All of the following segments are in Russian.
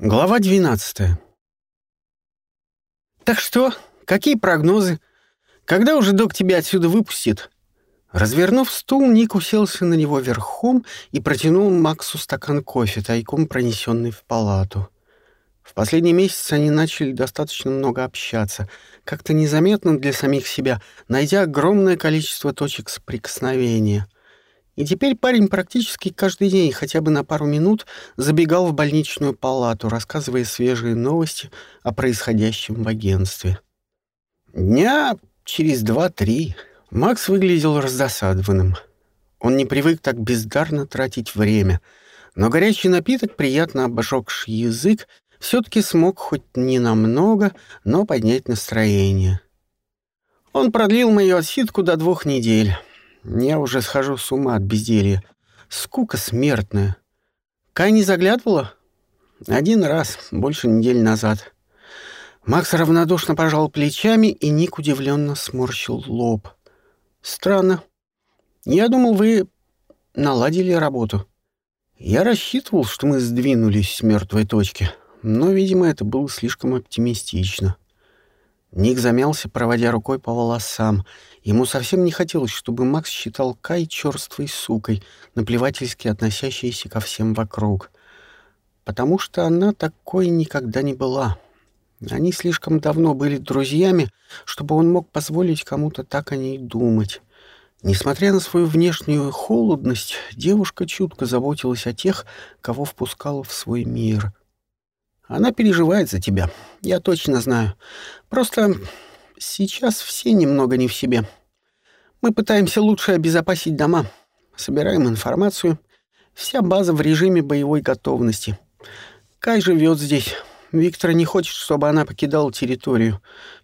Глава 12. Так что, какие прогнозы? Когда уже док тебя отсюда выпустит? Развернув стул, Ник уселся на него верхом и протянул Максу стакан кофе, тайком пронесенный в палату. В последний месяц они начали достаточно много общаться, как-то незаметно для самих себя, найдя огромное количество точек соприкосновения — и теперь парень практически каждый день хотя бы на пару минут забегал в больничную палату, рассказывая свежие новости о происходящем в агентстве. Дня через два-три Макс выглядел раздосадованным. Он не привык так бездарно тратить время, но горячий напиток, приятно обожегший язык, все-таки смог хоть не намного, но поднять настроение. Он продлил мою отсидку до двух недель. Я уже схожу с ума от безделья. Скука смертная. Кай не заглядывала? Один раз, больше недели назад. Макс равнодушно пожал плечами, и Ник удивленно сморщил лоб. Странно. Я думал, вы наладили работу. Я рассчитывал, что мы сдвинулись с мертвой точки, но, видимо, это было слишком оптимистично. Ник замялся, проводя рукой по волосам. Ему совсем не хотелось, чтобы Макс считал Кай черствой сукой, наплевательски относящейся ко всем вокруг. Потому что она такой никогда не была. Они слишком давно были друзьями, чтобы он мог позволить кому-то так о ней думать. Несмотря на свою внешнюю холодность, девушка чутко заботилась о тех, кого впускала в свой мир. Она переживает за тебя, я точно знаю. Просто сейчас все немного не в себе. Мы пытаемся лучше обезопасить дома. Собираем информацию. Вся база в режиме боевой готовности. Кай живет здесь. Виктор не хочет, чтобы она покидала территорию.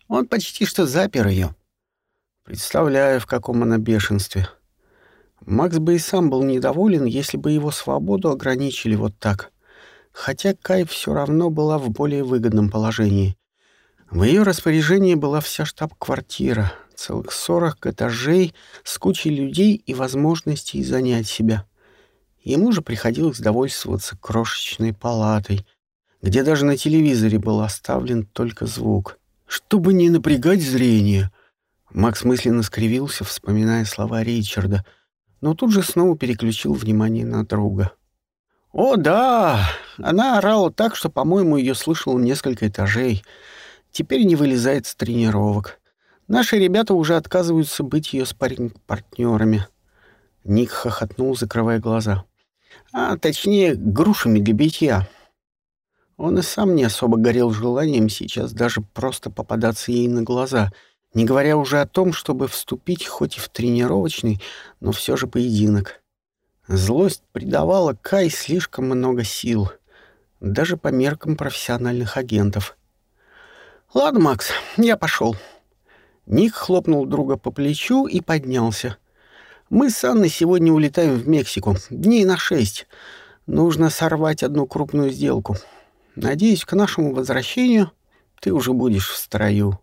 Он почти что запер ее. Представляю, в каком она бешенстве. Макс бы и сам был недоволен, если бы его свободу ограничили вот так хотя Кай все равно была в более выгодном положении. В ее распоряжении была вся штаб-квартира, целых сорок этажей с кучей людей и возможностей занять себя. Ему же приходилось довольствоваться крошечной палатой, где даже на телевизоре был оставлен только звук. Чтобы не напрягать зрение, Макс мысленно скривился, вспоминая слова Ричарда, но тут же снова переключил внимание на друга. «О, да! Она орала так, что, по-моему, ее слышал несколько этажей. Теперь не вылезает с тренировок. Наши ребята уже отказываются быть ее спарринг-партнерами». Ник хохотнул, закрывая глаза. «А, точнее, грушами для битья». Он и сам не особо горел желанием сейчас даже просто попадаться ей на глаза, не говоря уже о том, чтобы вступить хоть и в тренировочный, но все же поединок. Злость придавала Кай слишком много сил, даже по меркам профессиональных агентов. «Ладно, Макс, я пошел. Ник хлопнул друга по плечу и поднялся. «Мы с Анной сегодня улетаем в Мексику. Дней на шесть. Нужно сорвать одну крупную сделку. Надеюсь, к нашему возвращению ты уже будешь в строю».